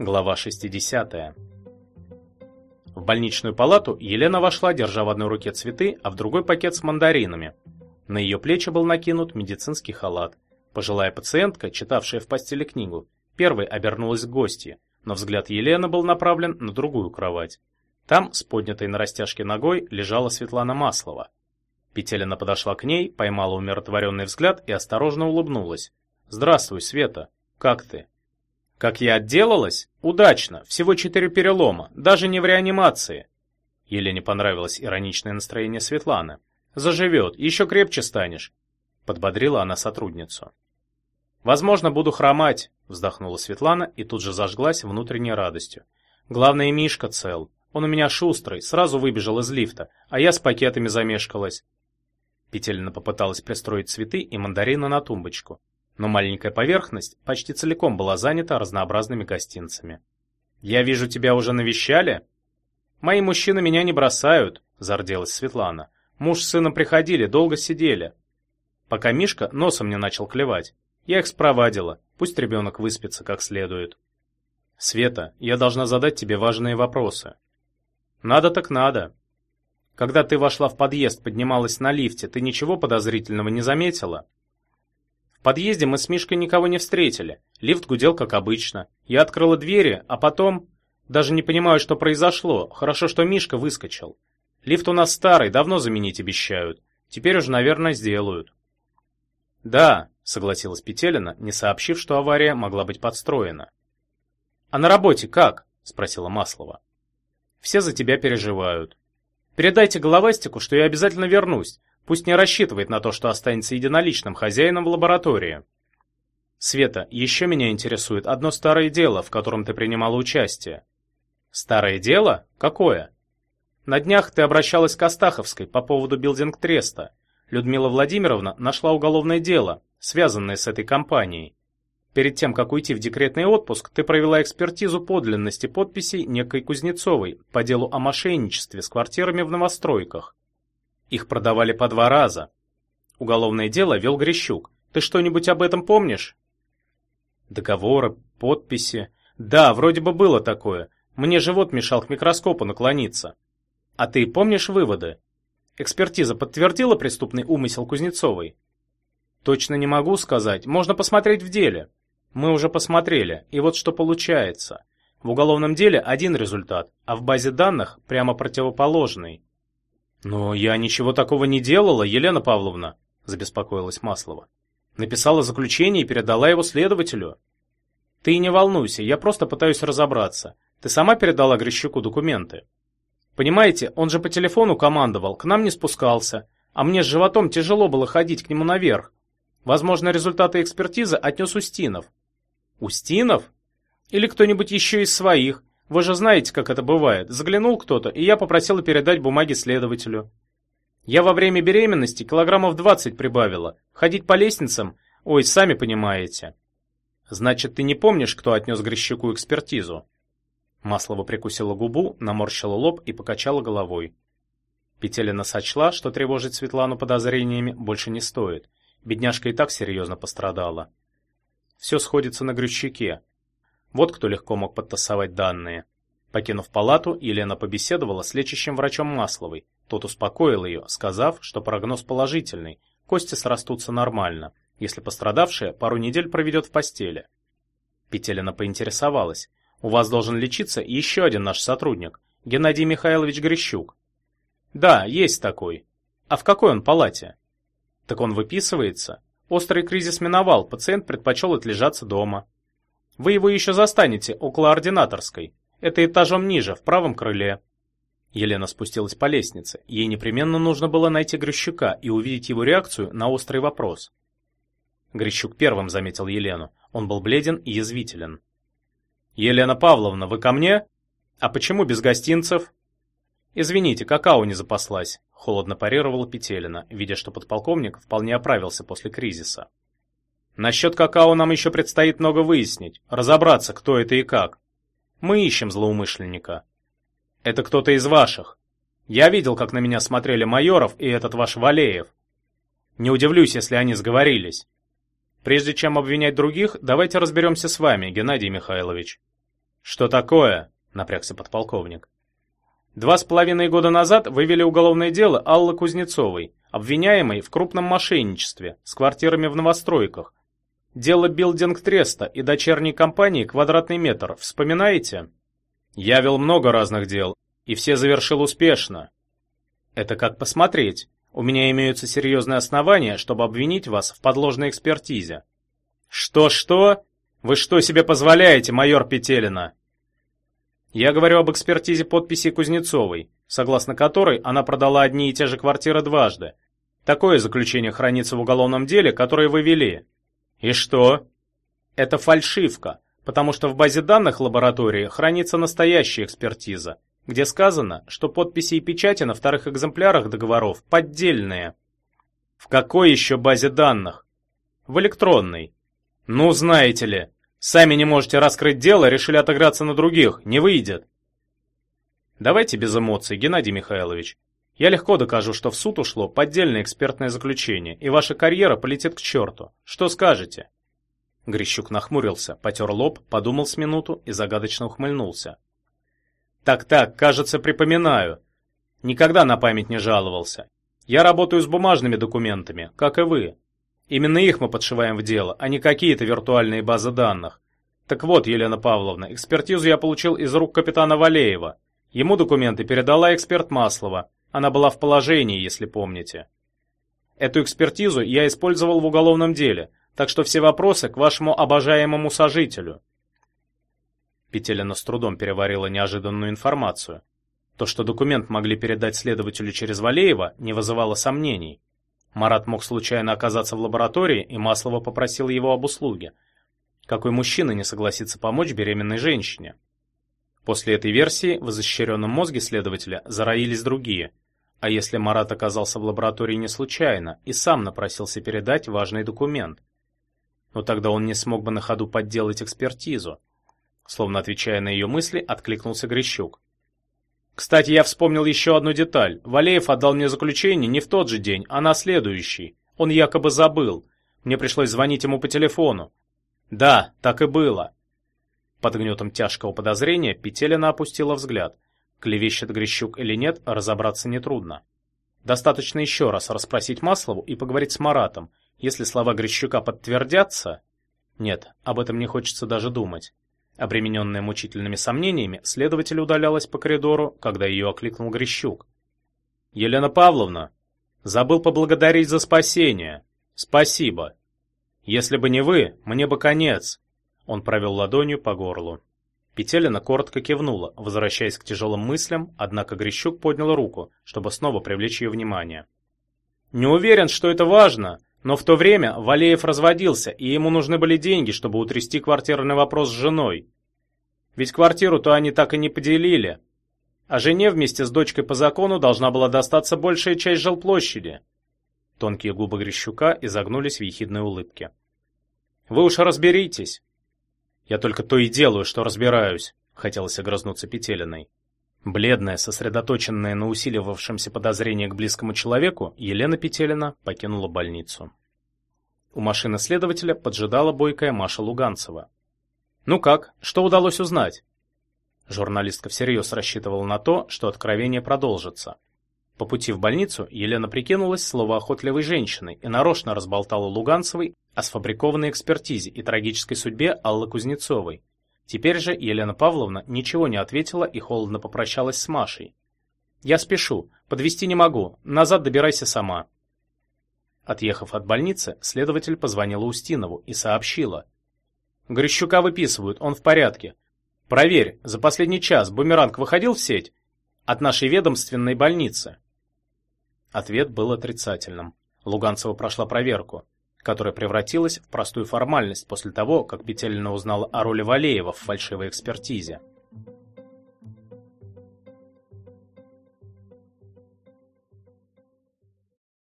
Глава 60. В больничную палату Елена вошла, держа в одной руке цветы, а в другой пакет с мандаринами. На ее плечи был накинут медицинский халат. Пожилая пациентка, читавшая в постели книгу, первой обернулась к гостье, но взгляд Елены был направлен на другую кровать. Там, с поднятой на растяжке ногой, лежала Светлана Маслова. Петелина подошла к ней, поймала умиротворенный взгляд и осторожно улыбнулась. «Здравствуй, Света. Как ты?» Как я отделалась? Удачно, всего четыре перелома, даже не в реанимации. Елене понравилось ироничное настроение Светланы. Заживет, еще крепче станешь, подбодрила она сотрудницу. Возможно, буду хромать, вздохнула Светлана и тут же зажглась внутренней радостью. Главное, Мишка цел. Он у меня шустрый, сразу выбежал из лифта, а я с пакетами замешкалась. Петелина попыталась пристроить цветы и мандарины на тумбочку но маленькая поверхность почти целиком была занята разнообразными гостинцами. «Я вижу, тебя уже навещали?» «Мои мужчины меня не бросают», — зарделась Светлана. «Муж с сыном приходили, долго сидели». Пока Мишка носом не начал клевать. Я их спровадила, пусть ребенок выспится как следует. «Света, я должна задать тебе важные вопросы». «Надо так надо». Когда ты вошла в подъезд, поднималась на лифте, ты ничего подозрительного не заметила?» В подъезде мы с Мишкой никого не встретили. Лифт гудел как обычно. Я открыла двери, а потом... Даже не понимаю, что произошло. Хорошо, что Мишка выскочил. Лифт у нас старый, давно заменить обещают. Теперь уже, наверное, сделают. Да, согласилась Петелина, не сообщив, что авария могла быть подстроена. А на работе как? спросила Маслова. Все за тебя переживают. Передайте головастику, что я обязательно вернусь. Пусть не рассчитывает на то, что останется единоличным хозяином в лаборатории. Света, еще меня интересует одно старое дело, в котором ты принимала участие. Старое дело? Какое? На днях ты обращалась к Астаховской по поводу билдинг-треста. Людмила Владимировна нашла уголовное дело, связанное с этой компанией. Перед тем, как уйти в декретный отпуск, ты провела экспертизу подлинности подписей некой Кузнецовой по делу о мошенничестве с квартирами в новостройках. Их продавали по два раза. Уголовное дело вел Грищук. Ты что-нибудь об этом помнишь? Договоры, подписи. Да, вроде бы было такое. Мне живот мешал к микроскопу наклониться. А ты помнишь выводы? Экспертиза подтвердила преступный умысел Кузнецовой? Точно не могу сказать. Можно посмотреть в деле. Мы уже посмотрели, и вот что получается. В уголовном деле один результат, а в базе данных прямо противоположный. «Но я ничего такого не делала, Елена Павловна», — забеспокоилась Маслова. «Написала заключение и передала его следователю». «Ты не волнуйся, я просто пытаюсь разобраться. Ты сама передала Грищуку документы?» «Понимаете, он же по телефону командовал, к нам не спускался, а мне с животом тяжело было ходить к нему наверх. Возможно, результаты экспертизы отнес Устинов». «Устинов? Или кто-нибудь еще из своих? Вы же знаете, как это бывает. Заглянул кто-то, и я попросила передать бумаги следователю. Я во время беременности килограммов 20 прибавила. Ходить по лестницам, ой, сами понимаете. Значит, ты не помнишь, кто отнес Грищуку экспертизу? Маслова прикусила губу, наморщила лоб и покачала головой. Петелина сочла, что тревожить Светлану подозрениями больше не стоит. Бедняжка и так серьезно пострадала. Все сходится на Грищуке. Вот кто легко мог подтасовать данные. Покинув палату, Елена побеседовала с лечащим врачом Масловой. Тот успокоил ее, сказав, что прогноз положительный, кости срастутся нормально, если пострадавшая пару недель проведет в постели. Петелина поинтересовалась. «У вас должен лечиться еще один наш сотрудник, Геннадий Михайлович Грищук». «Да, есть такой. А в какой он палате?» «Так он выписывается. Острый кризис миновал, пациент предпочел отлежаться дома». Вы его еще застанете около ординаторской. Это этажом ниже, в правом крыле. Елена спустилась по лестнице. Ей непременно нужно было найти Грищука и увидеть его реакцию на острый вопрос. Грищук первым заметил Елену. Он был бледен и язвителен. «Елена Павловна, вы ко мне? А почему без гостинцев?» «Извините, какао не запаслась», — холодно парировала Петелина, видя, что подполковник вполне оправился после кризиса. Насчет какао нам еще предстоит много выяснить, разобраться, кто это и как. Мы ищем злоумышленника. Это кто-то из ваших. Я видел, как на меня смотрели Майоров и этот ваш Валеев. Не удивлюсь, если они сговорились. Прежде чем обвинять других, давайте разберемся с вами, Геннадий Михайлович. Что такое? напрягся подполковник. Два с половиной года назад вывели уголовное дело Аллы Кузнецовой, обвиняемой в крупном мошенничестве с квартирами в новостройках. Дело Билдинг Треста и дочерней компании Квадратный метр. Вспоминаете? Я вел много разных дел, и все завершил успешно. Это как посмотреть. У меня имеются серьезные основания, чтобы обвинить вас в подложной экспертизе. Что-что? Вы что себе позволяете, майор Петелина? Я говорю об экспертизе подписи Кузнецовой, согласно которой она продала одни и те же квартиры дважды. Такое заключение хранится в уголовном деле, которое вы вели. И что? Это фальшивка, потому что в базе данных лаборатории хранится настоящая экспертиза, где сказано, что подписи и печати на вторых экземплярах договоров поддельные. В какой еще базе данных? В электронной. Ну, знаете ли, сами не можете раскрыть дело, решили отыграться на других, не выйдет. Давайте без эмоций, Геннадий Михайлович. Я легко докажу, что в суд ушло поддельное экспертное заключение, и ваша карьера полетит к черту. Что скажете? Грищук нахмурился, потер лоб, подумал с минуту и загадочно ухмыльнулся. Так-так, кажется, припоминаю. Никогда на память не жаловался. Я работаю с бумажными документами, как и вы. Именно их мы подшиваем в дело, а не какие-то виртуальные базы данных. Так вот, Елена Павловна, экспертизу я получил из рук капитана Валеева. Ему документы передала эксперт Маслова. Она была в положении, если помните. Эту экспертизу я использовал в уголовном деле, так что все вопросы к вашему обожаемому сожителю. Петелина с трудом переварила неожиданную информацию. То, что документ могли передать следователю через Валеева, не вызывало сомнений. Марат мог случайно оказаться в лаборатории, и Маслова попросил его об услуге. Какой мужчина не согласится помочь беременной женщине? После этой версии в изощренном мозге следователя зароились другие. А если Марат оказался в лаборатории не случайно и сам напросился передать важный документ? Но тогда он не смог бы на ходу подделать экспертизу. Словно отвечая на ее мысли, откликнулся Грищук. Кстати, я вспомнил еще одну деталь. Валеев отдал мне заключение не в тот же день, а на следующий. Он якобы забыл. Мне пришлось звонить ему по телефону. Да, так и было. Под гнетом тяжкого подозрения Петелина опустила взгляд. Клевещет Грищук или нет, разобраться нетрудно. Достаточно еще раз расспросить Маслову и поговорить с Маратом. Если слова Грищука подтвердятся... Нет, об этом не хочется даже думать. Обремененная мучительными сомнениями, следователь удалялась по коридору, когда ее окликнул Грищук. «Елена Павловна, забыл поблагодарить за спасение. Спасибо. Если бы не вы, мне бы конец». Он провел ладонью по горлу. Петелина коротко кивнула, возвращаясь к тяжелым мыслям, однако Грищук поднял руку, чтобы снова привлечь ее внимание. «Не уверен, что это важно, но в то время Валеев разводился, и ему нужны были деньги, чтобы утрясти квартирный вопрос с женой. Ведь квартиру-то они так и не поделили. А жене вместе с дочкой по закону должна была достаться большая часть жилплощади. Тонкие губы Грищука изогнулись в ехидной улыбке. Вы уж разберитесь. Я только то и делаю, что разбираюсь, хотелось огрызнуться Петелиной. Бледная, сосредоточенная на усиливавшемся подозрении к близкому человеку, Елена Петелина покинула больницу. У машины следователя поджидала бойкая Маша Луганцева. «Ну как, что удалось узнать?» Журналистка всерьез рассчитывала на то, что откровение продолжится. По пути в больницу Елена прикинулась словоохотливой женщиной и нарочно разболтала Луганцевой о сфабрикованной экспертизе и трагической судьбе Аллы Кузнецовой, Теперь же Елена Павловна ничего не ответила и холодно попрощалась с Машей. Я спешу, подвести не могу. Назад добирайся сама. Отъехав от больницы, следователь позвонила Устинову и сообщила: Грищука выписывают, он в порядке. Проверь, за последний час бумеранг выходил в сеть от нашей ведомственной больницы. Ответ был отрицательным. Луганцева прошла проверку которая превратилась в простую формальность после того, как Петелина узнала о роли Валеева в фальшивой экспертизе.